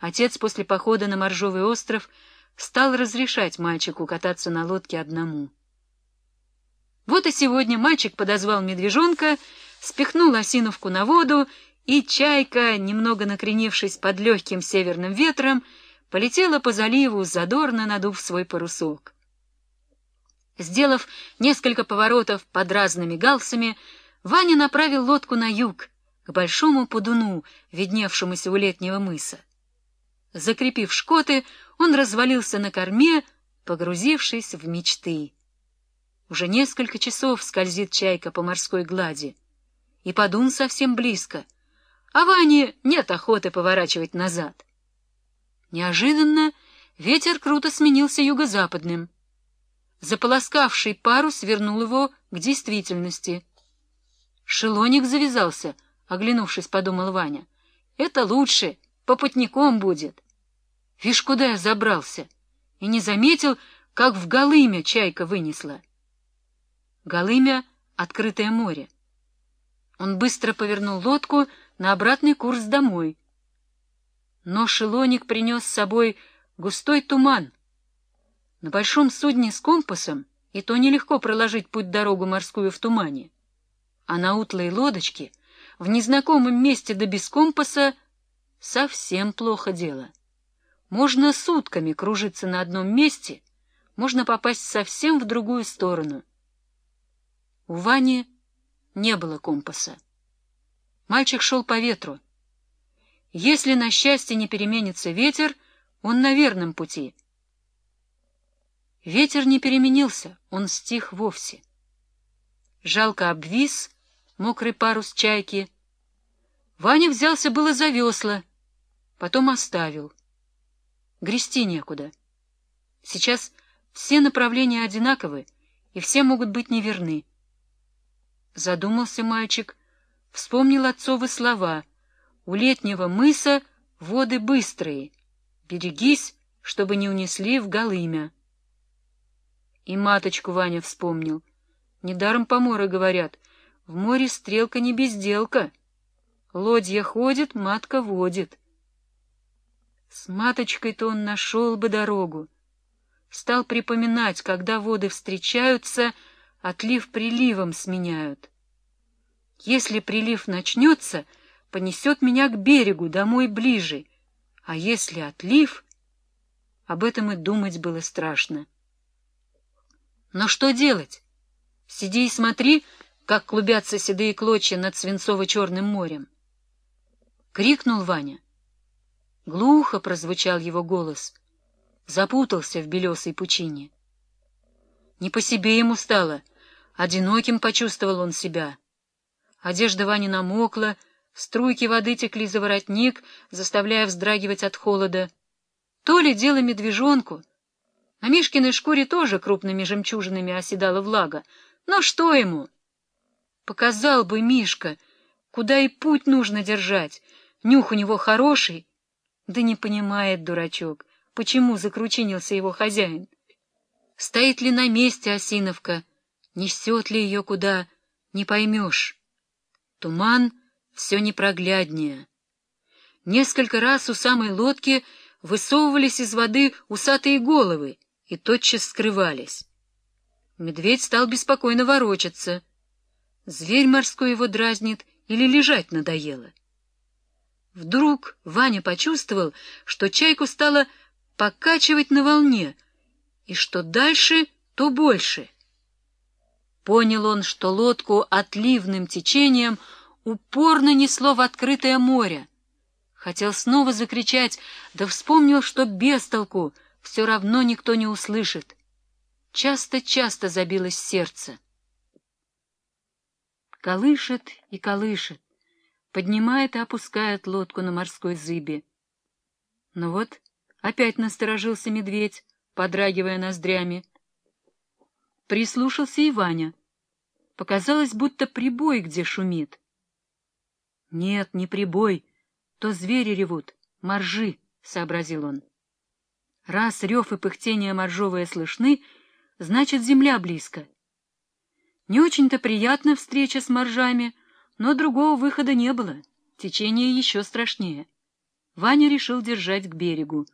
Отец после похода на Моржовый остров стал разрешать мальчику кататься на лодке одному. Вот и сегодня мальчик подозвал медвежонка, спихнул осиновку на воду, и чайка, немного накренившись под легким северным ветром, полетела по заливу, задорно надув свой парусок. Сделав несколько поворотов под разными галсами, Ваня направил лодку на юг, к большому подуну, видневшемуся у летнего мыса. Закрепив шкоты, он развалился на корме, погрузившись в мечты. Уже несколько часов скользит чайка по морской глади, и подун совсем близко, а Ване нет охоты поворачивать назад. Неожиданно ветер круто сменился юго-западным. Заполоскавший парус вернул его к действительности. Шелоник завязался, оглянувшись, подумал Ваня. Это лучше, по путником будет. Вишь, куда я забрался, и не заметил, как в Голымя чайка вынесла. Голымя — открытое море. Он быстро повернул лодку на обратный курс домой. Но шелоник принес с собой густой туман. На большом судне с компасом и то нелегко проложить путь-дорогу морскую в тумане. А на утлой лодочке, в незнакомом месте да без компаса, совсем плохо дело. Можно сутками кружиться на одном месте, можно попасть совсем в другую сторону. У Вани не было компаса. Мальчик шел по ветру. Если на счастье не переменится ветер, он на верном пути. Ветер не переменился, он стих вовсе. Жалко обвис мокрый парус чайки. Ваня взялся было за весла, потом оставил. Грести некуда. Сейчас все направления одинаковы, и все могут быть неверны. Задумался мальчик, вспомнил отцовы слова. У летнего мыса воды быстрые. Берегись, чтобы не унесли в Голымя. И маточку Ваня вспомнил. Недаром поморы говорят, в море стрелка не безделка. Лодья ходит, матка водит. С маточкой-то он нашел бы дорогу. Стал припоминать, когда воды встречаются — отлив приливом сменяют. Если прилив начнется, понесет меня к берегу, домой ближе, а если отлив... Об этом и думать было страшно. Но что делать? Сиди и смотри, как клубятся седые клочья над свинцово-черным морем. Крикнул Ваня. Глухо прозвучал его голос. Запутался в белесой пучине. Не по себе ему стало. Одиноким почувствовал он себя. Одежда Вани намокла, струйки воды текли за воротник, заставляя вздрагивать от холода. То ли дело медвежонку. На Мишкиной шкуре тоже крупными жемчужинами оседала влага. Но что ему? Показал бы Мишка, куда и путь нужно держать. Нюх у него хороший. Да не понимает дурачок, почему закручинился его хозяин. Стоит ли на месте Осиновка, несет ли ее куда, не поймешь. Туман все непрогляднее. Несколько раз у самой лодки высовывались из воды усатые головы и тотчас скрывались. Медведь стал беспокойно ворочаться. Зверь морской его дразнит или лежать надоело. Вдруг Ваня почувствовал, что чайку стало покачивать на волне — и что дальше, то больше. Понял он, что лодку отливным течением упорно несло в открытое море. Хотел снова закричать, да вспомнил, что без толку все равно никто не услышит. Часто-часто забилось сердце. Колышет и колышет, поднимает и опускает лодку на морской зыбе. Но вот опять насторожился медведь, подрагивая ноздрями. Прислушался и Ваня. Показалось, будто прибой где шумит. Нет, не прибой, то звери ревут, моржи, — сообразил он. Раз рев и пыхтение моржовые слышны, значит, земля близко. Не очень-то приятна встреча с моржами, но другого выхода не было, течение еще страшнее. Ваня решил держать к берегу.